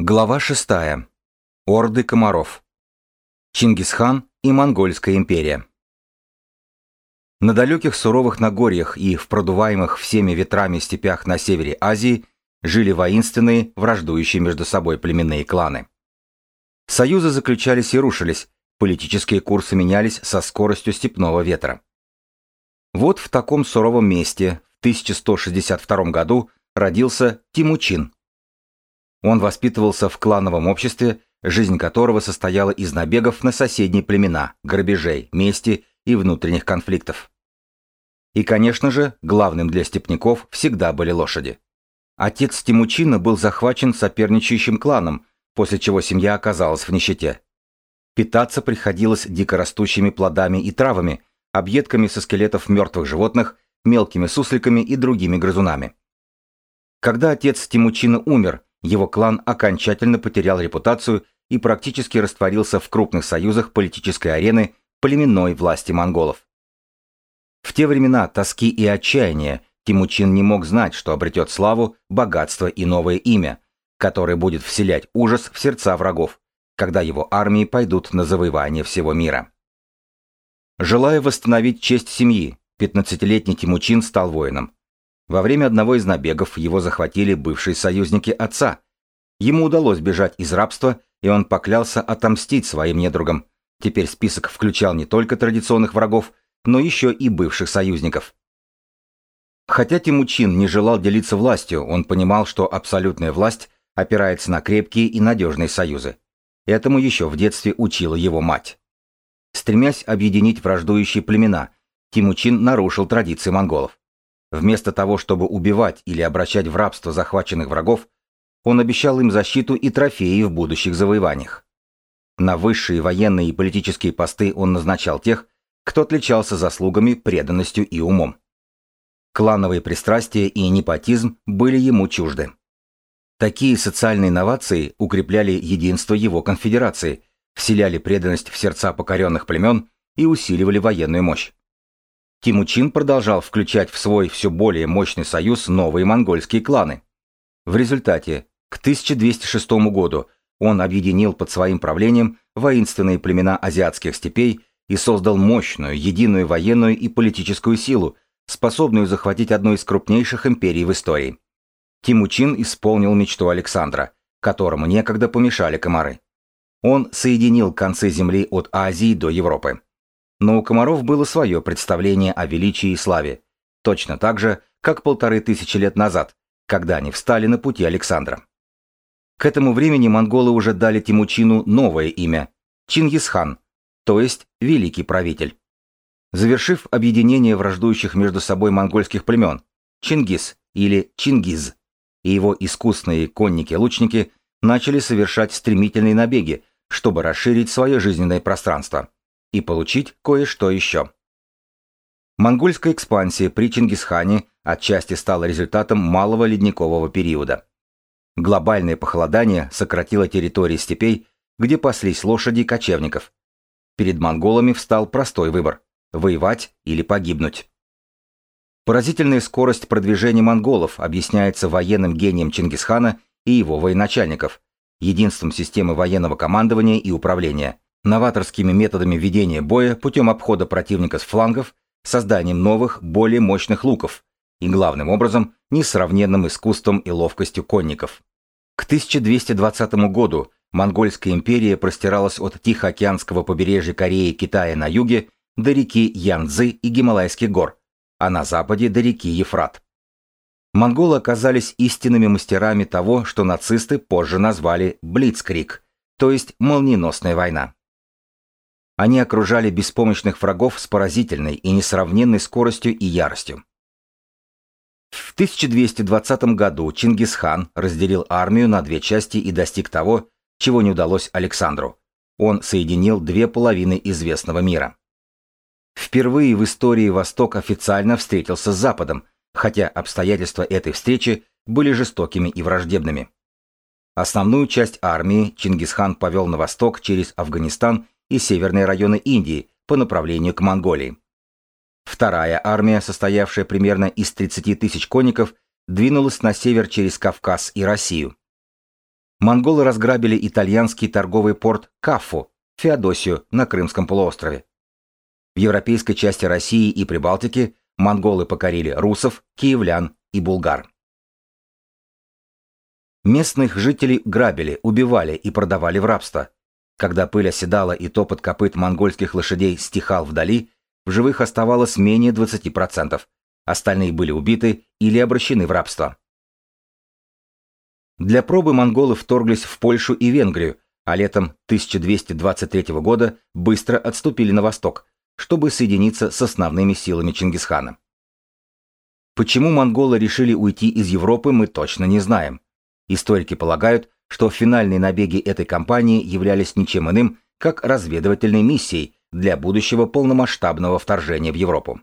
Глава 6. Орды комаров. Чингисхан и Монгольская империя. На далеких суровых Нагорьях и в продуваемых всеми ветрами степях на севере Азии жили воинственные, враждующие между собой племенные кланы. Союзы заключались и рушились, политические курсы менялись со скоростью степного ветра. Вот в таком суровом месте в 1162 году родился Тимучин – он воспитывался в клановом обществе, жизнь которого состояла из набегов на соседние племена, грабежей, мести и внутренних конфликтов. И, конечно же, главным для степняков всегда были лошади. Отец Тимучина был захвачен соперничающим кланом, после чего семья оказалась в нищете. Питаться приходилось дикорастущими плодами и травами, объедками со скелетов мертвых животных, мелкими сусликами и другими грызунами. Когда отец Тимучина умер, его клан окончательно потерял репутацию и практически растворился в крупных союзах политической арены племенной власти монголов. В те времена тоски и отчаяния Тимучин не мог знать, что обретет славу, богатство и новое имя, которое будет вселять ужас в сердца врагов, когда его армии пойдут на завоевание всего мира. Желая восстановить честь семьи, 15-летний Тимучин стал воином. Во время одного из набегов его захватили бывшие союзники отца. Ему удалось бежать из рабства, и он поклялся отомстить своим недругам. Теперь список включал не только традиционных врагов, но еще и бывших союзников. Хотя Тимучин не желал делиться властью, он понимал, что абсолютная власть опирается на крепкие и надежные союзы. Этому еще в детстве учила его мать. Стремясь объединить враждующие племена, Тимучин нарушил традиции монголов. Вместо того, чтобы убивать или обращать в рабство захваченных врагов, он обещал им защиту и трофеи в будущих завоеваниях. На высшие военные и политические посты он назначал тех, кто отличался заслугами, преданностью и умом. Клановые пристрастия и непотизм были ему чужды. Такие социальные инновации укрепляли единство его конфедерации, вселяли преданность в сердца покоренных племен и усиливали военную мощь. Тимучин продолжал включать в свой все более мощный союз новые монгольские кланы. В результате, к 1206 году он объединил под своим правлением воинственные племена азиатских степей и создал мощную, единую военную и политическую силу, способную захватить одну из крупнейших империй в истории. Тимучин исполнил мечту Александра, которому некогда помешали комары. Он соединил концы земли от Азии до Европы. Но у комаров было свое представление о величии и славе, точно так же, как полторы тысячи лет назад, когда они встали на пути Александра. К этому времени монголы уже дали Тимучину новое имя – Чингисхан, то есть Великий Правитель. Завершив объединение враждующих между собой монгольских племен, Чингис или Чингиз и его искусные конники-лучники начали совершать стремительные набеги, чтобы расширить свое жизненное пространство и получить кое-что еще. Монгольская экспансия при Чингисхане отчасти стала результатом малого ледникового периода. Глобальное похолодание сократило территории степей, где паслись лошади кочевников. Перед монголами встал простой выбор – воевать или погибнуть. Поразительная скорость продвижения монголов объясняется военным гением Чингисхана и его военачальников, единством системы военного командования и управления – новаторскими методами ведения боя путем обхода противника с флангов, созданием новых, более мощных луков и, главным образом, несравненным искусством и ловкостью конников. К 1220 году Монгольская империя простиралась от Тихоокеанского побережья Кореи и Китая на юге до реки Янцзы и Гималайских гор, а на западе до реки Ефрат. Монголы оказались истинными мастерами того, что нацисты позже назвали «блицкрик», то есть «молниеносная война». Они окружали беспомощных врагов с поразительной и несравненной скоростью и яростью. В 1220 году Чингисхан разделил армию на две части и достиг того, чего не удалось Александру. Он соединил две половины известного мира. Впервые в истории Восток официально встретился с Западом, хотя обстоятельства этой встречи были жестокими и враждебными. Основную часть армии Чингисхан повел на восток через Афганистан и северные районы Индии по направлению к Монголии. Вторая армия, состоявшая примерно из 30 тысяч конников, двинулась на север через Кавказ и Россию. монголы разграбили итальянский торговый порт Кафу, Феодосию на Крымском полуострове. В европейской части России и Прибалтики монголы покорили русов, киевлян и булгар. Местных жителей грабили, убивали и продавали в рабство. Когда пыль оседала и топот копыт монгольских лошадей стихал вдали, в живых оставалось менее 20%, остальные были убиты или обращены в рабство. Для пробы монголы вторглись в Польшу и Венгрию, а летом 1223 года быстро отступили на восток, чтобы соединиться с основными силами Чингисхана. Почему монголы решили уйти из Европы, мы точно не знаем. Историки полагают, что финальные набеги этой кампании являлись ничем иным, как разведывательной миссией для будущего полномасштабного вторжения в Европу.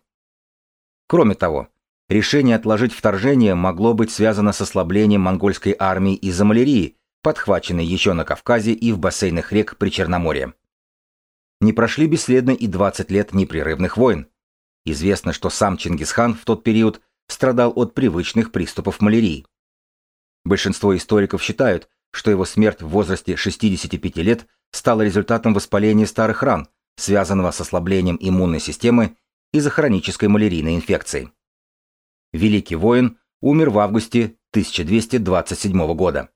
Кроме того, решение отложить вторжение могло быть связано с ослаблением монгольской армии из-за малярии, подхваченной еще на Кавказе и в бассейнах рек при Черноморье. Не прошли бесследно и 20 лет непрерывных войн. Известно, что сам Чингисхан в тот период страдал от привычных приступов малярии. Большинство историков считают, что его смерть в возрасте 65 лет стала результатом воспаления старых ран, связанного с ослаблением иммунной системы из-за хронической малярийной инфекции. Великий воин умер в августе 1227 года.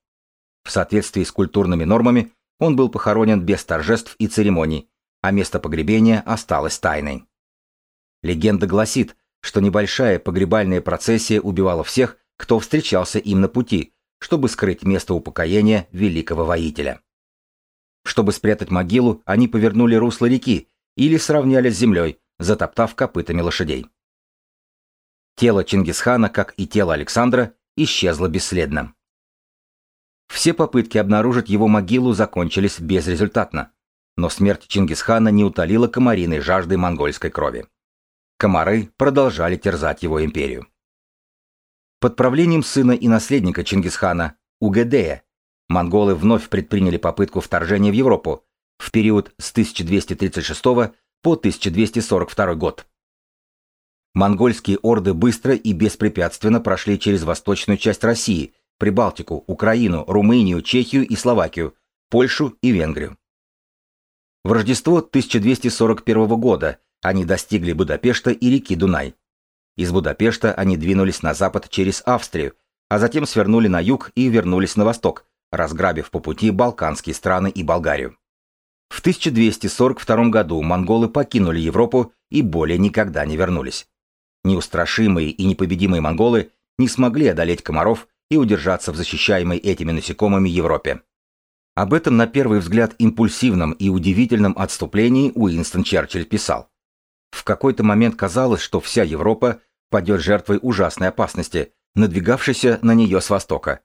В соответствии с культурными нормами он был похоронен без торжеств и церемоний, а место погребения осталось тайной. Легенда гласит, что небольшая погребальная процессия убивала всех, кто встречался им на пути, чтобы скрыть место упокоения великого воителя. Чтобы спрятать могилу, они повернули русло реки или сравняли с землей, затоптав копытами лошадей. Тело Чингисхана, как и тело Александра, исчезло бесследно. Все попытки обнаружить его могилу закончились безрезультатно, но смерть Чингисхана не утолила комариной жажды монгольской крови. Комары продолжали терзать его империю. Под правлением сына и наследника Чингисхана, Угедея, монголы вновь предприняли попытку вторжения в Европу в период с 1236 по 1242 год. Монгольские орды быстро и беспрепятственно прошли через восточную часть России, Прибалтику, Украину, Румынию, Чехию и Словакию, Польшу и Венгрию. В Рождество 1241 года они достигли Будапешта и реки Дунай. Из Будапешта они двинулись на запад через Австрию, а затем свернули на юг и вернулись на восток, разграбив по пути Балканские страны и Болгарию. В 1242 году монголы покинули Европу и более никогда не вернулись. Неустрашимые и непобедимые монголы не смогли одолеть комаров и удержаться в защищаемой этими насекомыми Европе. Об этом на первый взгляд импульсивном и удивительном отступлении Уинстон Черчилль писал. В какой-то момент казалось, что вся Европа падет жертвой ужасной опасности, надвигавшейся на нее с востока.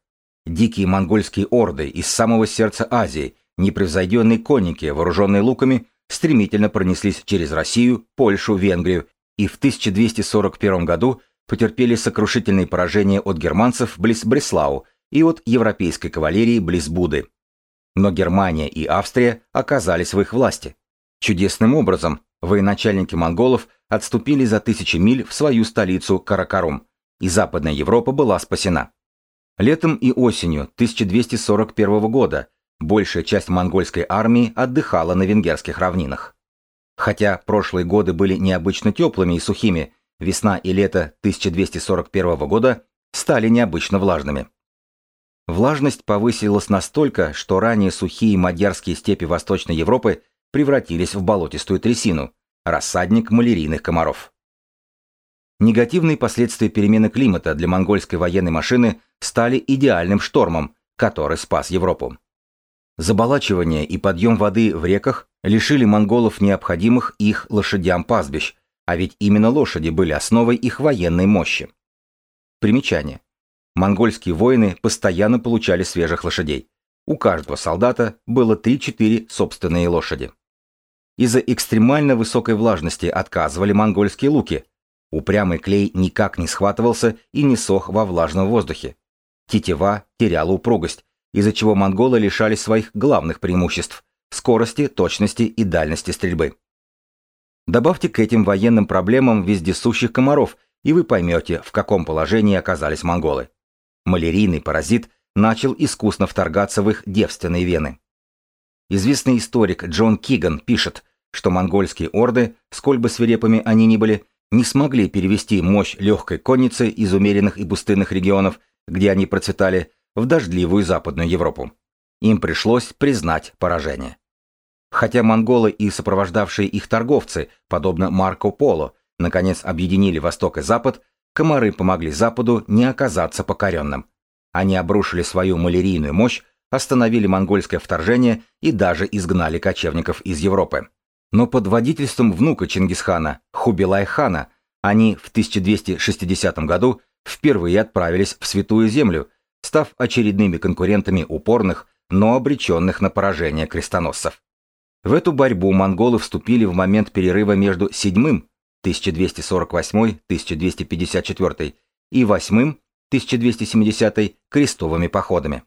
Дикие монгольские орды из самого сердца Азии, непревзойденные конники, вооруженные луками, стремительно пронеслись через Россию, Польшу, Венгрию и в 1241 году потерпели сокрушительные поражения от германцев близ Бреслау и от европейской кавалерии близ Буды. Но Германия и Австрия оказались в их власти. Чудесным образом военачальники монголов отступили за тысячи миль в свою столицу Каракарум, и Западная Европа была спасена. Летом и осенью 1241 года большая часть монгольской армии отдыхала на венгерских равнинах. Хотя прошлые годы были необычно теплыми и сухими, весна и лето 1241 года стали необычно влажными. Влажность повысилась настолько, что ранее сухие мадьярские степи Восточной Европы превратились в болотистую трясину, рассадник малярийных комаров. Негативные последствия перемены климата для монгольской военной машины стали идеальным штормом, который спас Европу. Заболачивание и подъем воды в реках лишили монголов необходимых их лошадям пастбищ, а ведь именно лошади были основой их военной мощи. Примечание. Монгольские воины постоянно получали свежих лошадей. У каждого солдата было 3-4 собственные лошади. Из-за экстремально высокой влажности отказывали монгольские луки. Упрямый клей никак не схватывался и не сох во влажном воздухе. Тетива теряла упругость, из-за чего монголы лишались своих главных преимуществ – скорости, точности и дальности стрельбы. Добавьте к этим военным проблемам вездесущих комаров, и вы поймете, в каком положении оказались монголы. Малярийный паразит начал искусно вторгаться в их девственные вены. Известный историк Джон Киган пишет, что монгольские орды, сколь бы свирепыми они ни были, не смогли перевести мощь легкой конницы из умеренных и пустынных регионов, где они процветали, в дождливую Западную Европу. Им пришлось признать поражение. Хотя монголы и сопровождавшие их торговцы, подобно Марко Поло, наконец объединили Восток и Запад, комары помогли Западу не оказаться покоренным. Они обрушили свою малярийную мощь, остановили монгольское вторжение и даже изгнали кочевников из Европы. Но под водительством внука Чингисхана, Хубилай-хана, они в 1260 году впервые отправились в Святую Землю, став очередными конкурентами упорных, но обреченных на поражение крестоносцев. В эту борьбу монголы вступили в момент перерыва между седьмым 1248-1254 и восьмым 1270 крестовыми походами.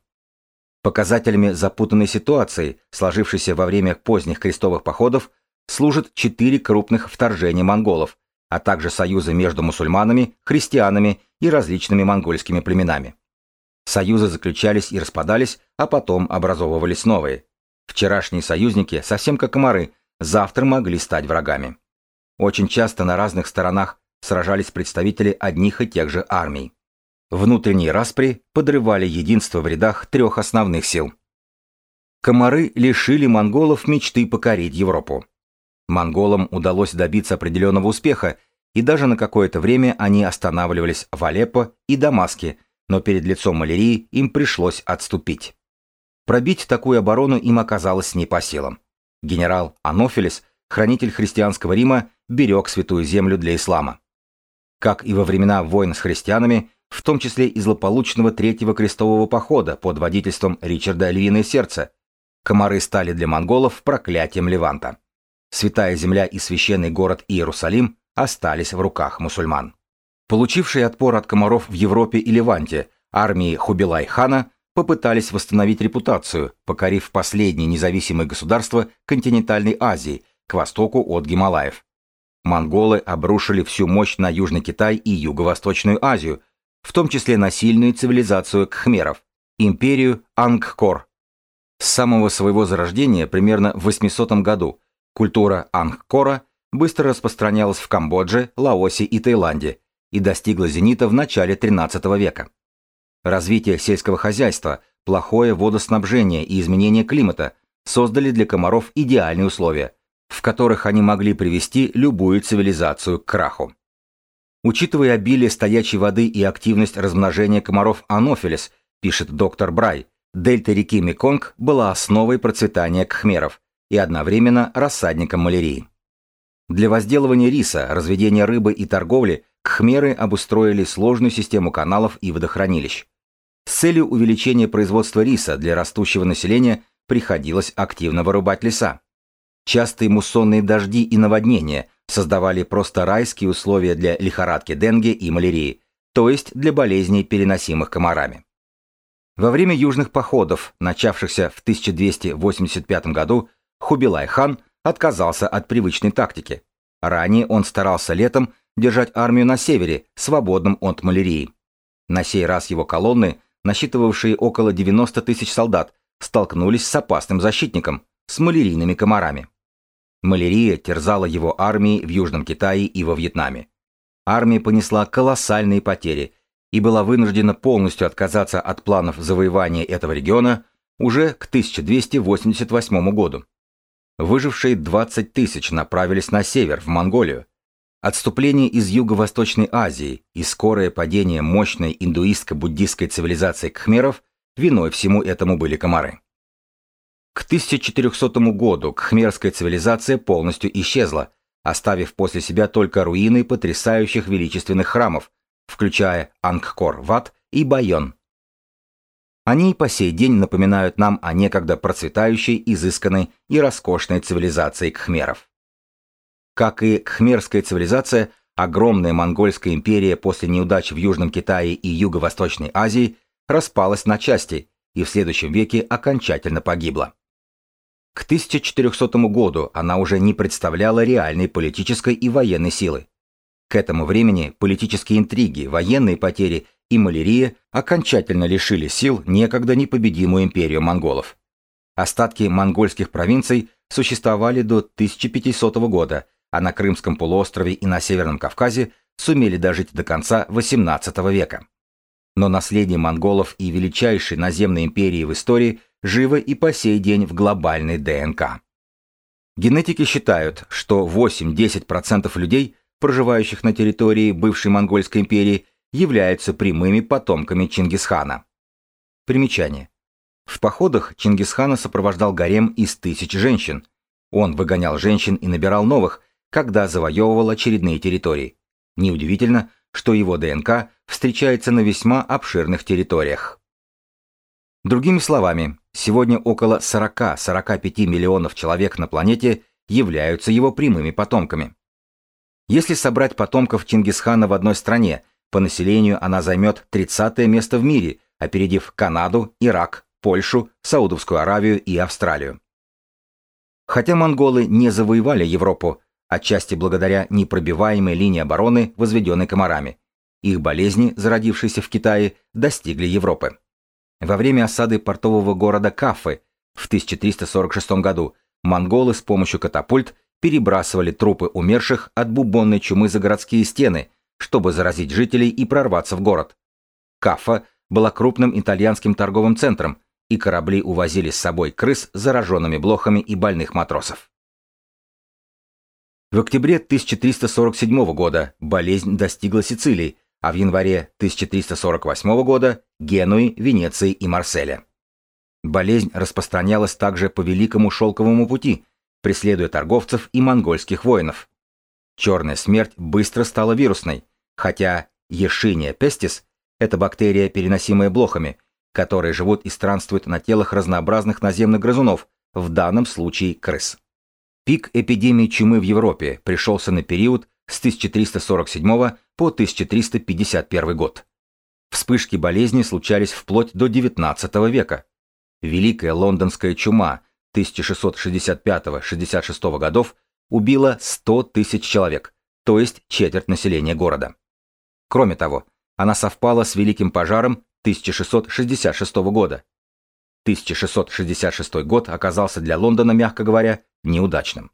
Показателями запутанной ситуации, сложившейся во время поздних крестовых походов, служат четыре крупных вторжения монголов, а также союзы между мусульманами, христианами и различными монгольскими племенами. Союзы заключались и распадались, а потом образовывались новые. Вчерашние союзники, совсем как комары, завтра могли стать врагами. Очень часто на разных сторонах сражались представители одних и тех же армий. Внутренние распри подрывали единство в рядах трех основных сил. Комары лишили монголов мечты покорить Европу. Монголам удалось добиться определенного успеха, и даже на какое-то время они останавливались в Алеппо и Дамаске, но перед лицом малярии им пришлось отступить. Пробить такую оборону им оказалось не по силам. Генерал Анофилис, хранитель христианского Рима, берег святую землю для ислама. Как и во времена войн с христианами, в том числе и злополучного Третьего крестового похода под водительством Ричарда Львиное Сердце, комары стали для монголов проклятием Леванта. Святая земля и священный город Иерусалим остались в руках мусульман. Получившие отпор от комаров в Европе и Леванте, армии Хубилай-хана попытались восстановить репутацию, покорив последние независимые государства континентальной Азии к востоку от Гималаев. Монголы обрушили всю мощь на Южный Китай и Юго-Восточную Азию, в том числе на сильную цивилизацию кхмеров, империю Ангкор. С самого своего зарождения, примерно в 800 году, культура Ангкора быстро распространялась в Камбодже, Лаосе и Таиланде и достигла зенита в начале XIII века. Развитие сельского хозяйства, плохое водоснабжение и изменение климата создали для комаров идеальные условия, в которых они могли привести любую цивилизацию к краху. Учитывая обилие стоячей воды и активность размножения комаров анофилис, пишет доктор Брай, дельта реки Меконг была основой процветания кхмеров и одновременно рассадником малярии. Для возделывания риса, разведения рыбы и торговли Кхмеры обустроили сложную систему каналов и водохранилищ. С целью увеличения производства риса для растущего населения приходилось активно вырубать леса. Частые муссонные дожди и наводнения создавали просто райские условия для лихорадки денге и малярии, то есть для болезней, переносимых комарами. Во время южных походов, начавшихся в 1285 году, Хубилай-хан отказался от привычной тактики. Ранее он старался летом держать армию на севере, свободным от малярии. На сей раз его колонны, насчитывавшие около 90 тысяч солдат, столкнулись с опасным защитником, с малярийными комарами. Малярия терзала его армии в Южном Китае и во Вьетнаме. Армия понесла колоссальные потери и была вынуждена полностью отказаться от планов завоевания этого региона уже к 1288 году. Выжившие 20 тысяч направились на север, в Монголию, Отступление из Юго-Восточной Азии и скорое падение мощной индуистско-буддистской цивилизации кхмеров виной всему этому были комары. К 1400 году кхмерская цивилизация полностью исчезла, оставив после себя только руины потрясающих величественных храмов, включая Ангкор-Ват и Байон. Они по сей день напоминают нам о некогда процветающей, изысканной и роскошной цивилизации кхмеров. Как и кхмерская цивилизация, огромная монгольская империя после неудач в Южном Китае и Юго-Восточной Азии распалась на части и в следующем веке окончательно погибла. К 1400 году она уже не представляла реальной политической и военной силы. К этому времени политические интриги, военные потери и малярия окончательно лишили сил некогда непобедимую империю монголов. Остатки монгольских провинций существовали до 1500 года, а на Крымском полуострове и на Северном Кавказе сумели дожить до конца XVIII века. Но наследие монголов и величайшей наземной империи в истории живо и по сей день в глобальной ДНК. Генетики считают, что 8-10% людей, проживающих на территории бывшей Монгольской империи, являются прямыми потомками Чингисхана. Примечание. В походах Чингисхана сопровождал гарем из тысяч женщин. Он выгонял женщин и набирал новых, когда завоевывал очередные территории. Неудивительно, что его ДНК встречается на весьма обширных территориях. Другими словами, сегодня около 40-45 миллионов человек на планете являются его прямыми потомками. Если собрать потомков Чингисхана в одной стране, по населению она займет 30 место в мире, опередив Канаду, Ирак, Польшу, Саудовскую Аравию и Австралию. Хотя монголы не завоевали Европу, отчасти благодаря непробиваемой линии обороны, возведенной комарами, их болезни, зародившиеся в Китае, достигли Европы. Во время осады портового города Кафы в 1346 году монголы с помощью катапульт перебрасывали трупы умерших от бубонной чумы за городские стены, чтобы заразить жителей и прорваться в город. Кафа была крупным итальянским торговым центром, и корабли увозили с собой крыс с зараженными блохами и больных матросов. В октябре 1347 года болезнь достигла Сицилии, а в январе 1348 года – Генуи, Венеции и Марселя. Болезнь распространялась также по Великому Шелковому пути, преследуя торговцев и монгольских воинов. Черная смерть быстро стала вирусной, хотя Ешиния пестис – это бактерия, переносимая блохами, которые живут и странствуют на телах разнообразных наземных грызунов, в данном случае крыс. Пик эпидемии чумы в Европе пришелся на период с 1347 по 1351 год. Вспышки болезни случались вплоть до XIX века. Великая лондонская чума 1665-66 годов убила 100 тысяч человек, то есть четверть населения города. Кроме того, она совпала с Великим пожаром 1666 года. 1666 год оказался для Лондона, мягко говоря, неудачным.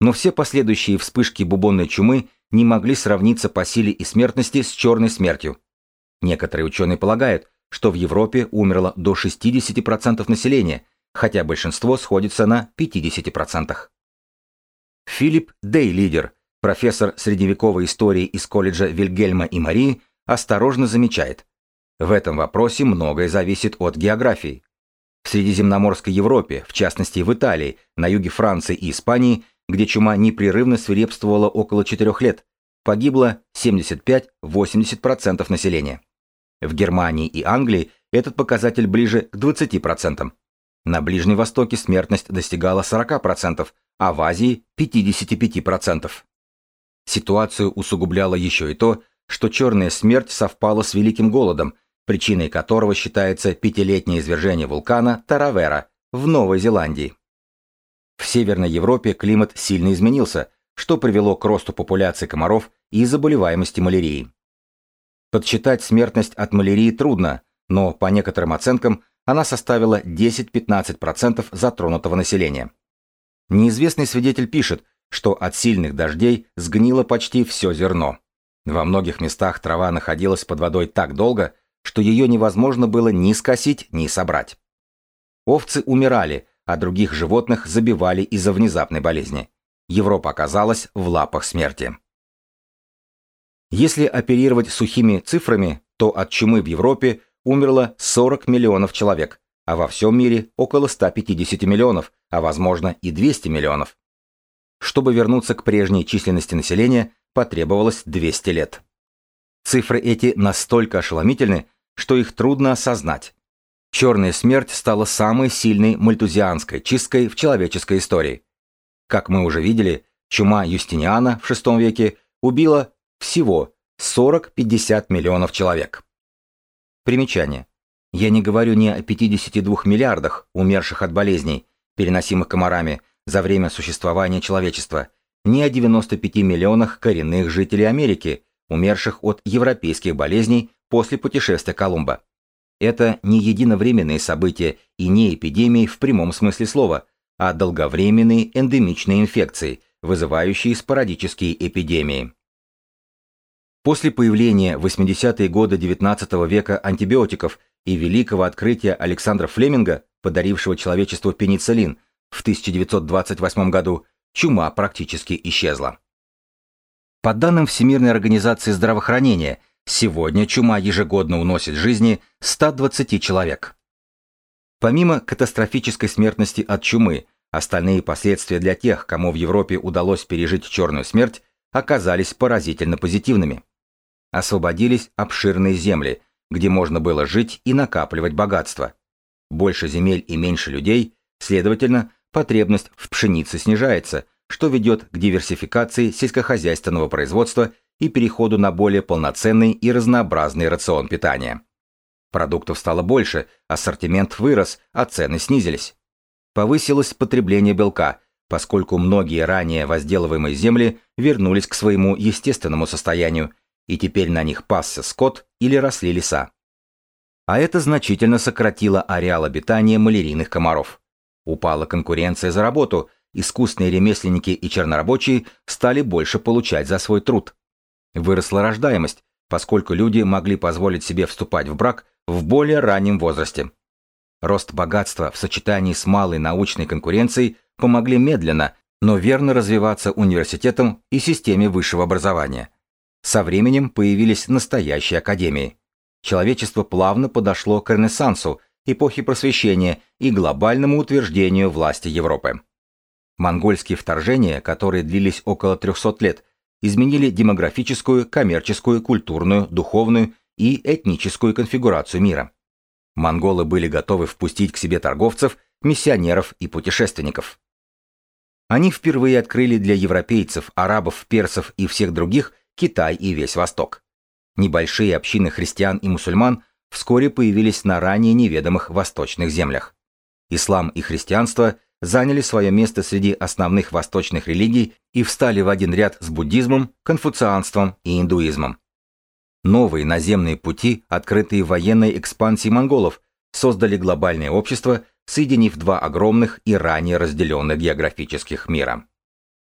Но все последующие вспышки бубонной чумы не могли сравниться по силе и смертности с черной смертью. Некоторые ученые полагают, что в Европе умерло до 60% населения, хотя большинство сходится на 50%. Филипп Дейлидер, профессор средневековой истории из колледжа Вильгельма и Марии, осторожно замечает, в этом вопросе многое зависит от географии. В Средиземноморской Европе, в частности в Италии, на юге Франции и Испании, где чума непрерывно свирепствовала около 4 лет, погибло 75-80% населения. В Германии и Англии этот показатель ближе к 20%. На Ближнем Востоке смертность достигала 40%, а в Азии 55%. Ситуацию усугубляло еще и то, что черная смерть совпала с Великим Голодом, причиной которого считается пятилетнее извержение вулкана Таравера в Новой Зеландии. В Северной Европе климат сильно изменился, что привело к росту популяции комаров и заболеваемости малярией. Подсчитать смертность от малярии трудно, но по некоторым оценкам она составила 10-15% затронутого населения. Неизвестный свидетель пишет, что от сильных дождей сгнило почти все зерно. Во многих местах трава находилась под водой так долго, что ее невозможно было ни скосить, ни собрать. Овцы умирали, а других животных забивали из-за внезапной болезни. Европа оказалась в лапах смерти. Если оперировать сухими цифрами, то от чумы в Европе умерло 40 миллионов человек, а во всем мире около 150 миллионов, а возможно и 200 миллионов. Чтобы вернуться к прежней численности населения, потребовалось 200 лет. Цифры эти настолько ошеломительны, что их трудно осознать. Черная смерть стала самой сильной мальтузианской чисткой в человеческой истории. Как мы уже видели, чума Юстиниана в VI веке убила всего 40-50 миллионов человек. Примечание. Я не говорю не о 52 миллиардах умерших от болезней, переносимых комарами, за время существования человечества, ни о 95 миллионах коренных жителей Америки, умерших от европейских болезней после путешествия Колумба. Это не единовременные события и не эпидемии в прямом смысле слова, а долговременные эндемичные инфекции, вызывающие спорадические эпидемии. После появления в 80-е годы XIX века антибиотиков и великого открытия Александра Флеминга, подарившего человечеству пенициллин, в 1928 году чума практически исчезла. По данным Всемирной организации здравоохранения, сегодня чума ежегодно уносит жизни 120 человек. Помимо катастрофической смертности от чумы, остальные последствия для тех, кому в Европе удалось пережить черную смерть, оказались поразительно позитивными. Освободились обширные земли, где можно было жить и накапливать богатство. Больше земель и меньше людей, следовательно, потребность в пшенице снижается, что ведет к диверсификации сельскохозяйственного производства и переходу на более полноценный и разнообразный рацион питания. Продуктов стало больше, ассортимент вырос, а цены снизились. Повысилось потребление белка, поскольку многие ранее возделываемые земли вернулись к своему естественному состоянию, и теперь на них пасся скот или росли леса. А это значительно сократило ареал обитания малярийных комаров. Упала конкуренция за работу, искусные ремесленники и чернорабочие стали больше получать за свой труд. Выросла рождаемость, поскольку люди могли позволить себе вступать в брак в более раннем возрасте. Рост богатства в сочетании с малой научной конкуренцией помогли медленно, но верно развиваться университетам и системе высшего образования. Со временем появились настоящие академии. Человечество плавно подошло к Ренессансу, эпохи просвещения и глобальному утверждению власти Европы. Монгольские вторжения, которые длились около 300 лет, изменили демографическую, коммерческую, культурную, духовную и этническую конфигурацию мира. Монголы были готовы впустить к себе торговцев, миссионеров и путешественников. Они впервые открыли для европейцев, арабов, персов и всех других Китай и весь Восток. Небольшие общины христиан и мусульман вскоре появились на ранее неведомых восточных землях. Ислам и христианство заняли свое место среди основных восточных религий и встали в один ряд с буддизмом, конфуцианством и индуизмом. Новые наземные пути, открытые военной экспансией монголов, создали глобальное общество, соединив два огромных и ранее разделенных географических мира.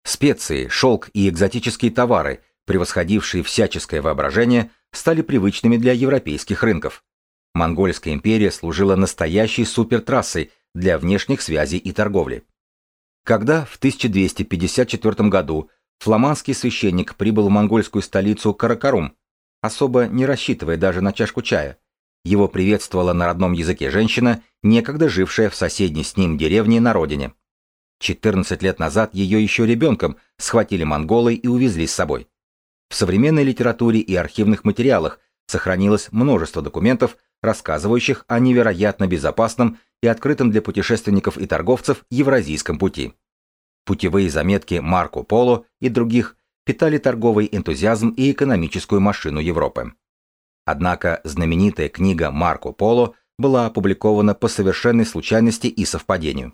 Специи, шелк и экзотические товары – превосходившие всяческое воображение, стали привычными для европейских рынков. Монгольская империя служила настоящей супертрассой для внешних связей и торговли. Когда в 1254 году фламандский священник прибыл в монгольскую столицу Каракарум, особо не рассчитывая даже на чашку чая, его приветствовала на родном языке женщина, некогда жившая в соседней с ним деревне на родине. 14 лет назад ее еще ребенком схватили монголы и увезли с собой. В современной литературе и архивных материалах сохранилось множество документов, рассказывающих о невероятно безопасном и открытом для путешественников и торговцев Евразийском пути. Путевые заметки Марко Поло и других питали торговый энтузиазм и экономическую машину Европы. Однако знаменитая книга Марко Поло была опубликована по совершенной случайности и совпадению.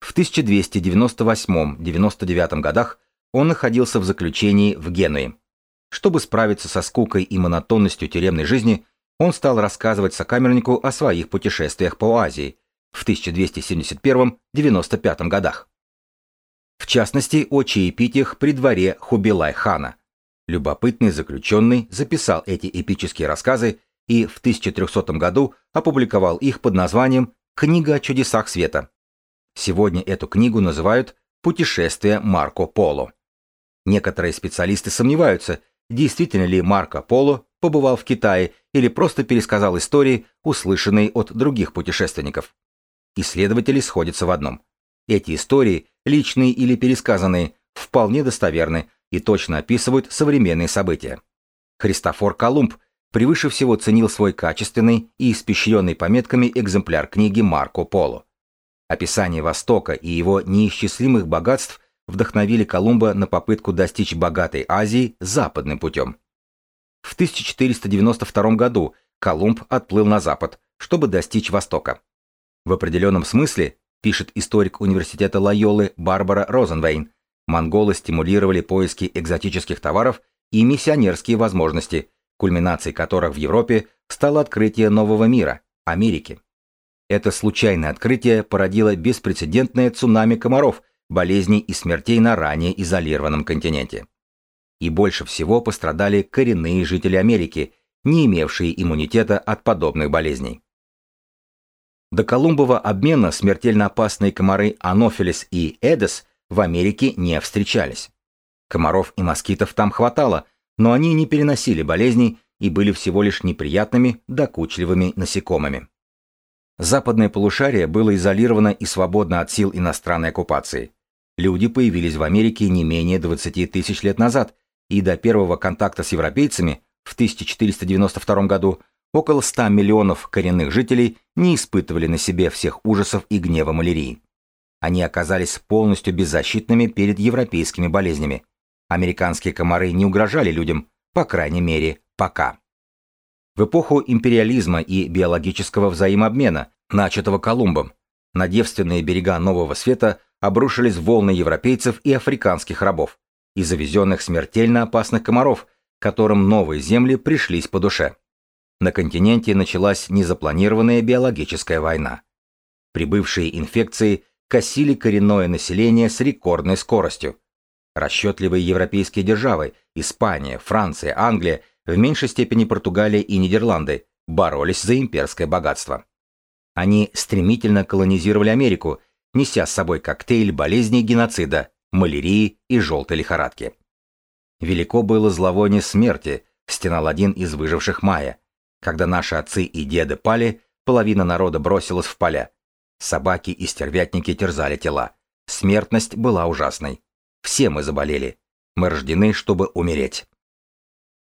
В 1298-99 годах он находился в заключении в Генуе. Чтобы справиться со скукой и монотонностью тюремной жизни, он стал рассказывать сокамернику о своих путешествиях по Азии в 1271-95 годах. В частности, о чаепитиях при дворе Хубилай-хана. Любопытный заключенный записал эти эпические рассказы и в 1300 году опубликовал их под названием «Книга о чудесах света». Сегодня эту книгу называют «Путешествие Марко Поло». Некоторые специалисты сомневаются, действительно ли Марко Поло побывал в Китае или просто пересказал истории, услышанные от других путешественников. Исследователи сходятся в одном. Эти истории, личные или пересказанные, вполне достоверны и точно описывают современные события. Христофор Колумб превыше всего ценил свой качественный и испещренный пометками экземпляр книги Марко Поло. Описание Востока и его неисчислимых богатств вдохновили Колумба на попытку достичь богатой Азии западным путем. В 1492 году Колумб отплыл на запад, чтобы достичь Востока. В определенном смысле, пишет историк университета Лайолы Барбара Розенвейн, монголы стимулировали поиски экзотических товаров и миссионерские возможности, кульминацией которых в Европе стало открытие нового мира – Америки. Это случайное открытие породило беспрецедентное цунами комаров, болезней и смертей на ранее изолированном континенте. И больше всего пострадали коренные жители Америки, не имевшие иммунитета от подобных болезней. До Колумбова обмена смертельно опасные комары Анофилис и Эдес в Америке не встречались. Комаров и москитов там хватало, но они не переносили болезней и были всего лишь неприятными, докучливыми насекомыми. Западное полушарие было изолировано и свободно от сил иностранной оккупации. Люди появились в Америке не менее 20 тысяч лет назад, и до первого контакта с европейцами в 1492 году около 100 миллионов коренных жителей не испытывали на себе всех ужасов и гнева малярии. Они оказались полностью беззащитными перед европейскими болезнями. Американские комары не угрожали людям, по крайней мере, пока. В эпоху империализма и биологического взаимообмена, начатого Колумбом, на девственные берега Нового Света обрушились волны европейцев и африканских рабов, и завезенных смертельно опасных комаров, которым новые земли пришлись по душе. На континенте началась незапланированная биологическая война. Прибывшие инфекции косили коренное население с рекордной скоростью. Расчетливые европейские державы – Испания, Франция, Англия, в меньшей степени Португалия и Нидерланды – боролись за имперское богатство. Они стремительно колонизировали Америку, неся с собой коктейль болезней геноцида, малярии и желтой лихорадки. Велико было зловоние смерти, стенал один из выживших Майя. Когда наши отцы и деды пали, половина народа бросилась в поля. Собаки и стервятники терзали тела. Смертность была ужасной. Все мы заболели. Мы рождены, чтобы умереть.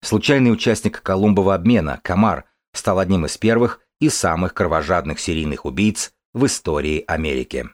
Случайный участник Колумбова обмена, Камар, стал одним из первых и самых кровожадных серийных убийц в истории Америки.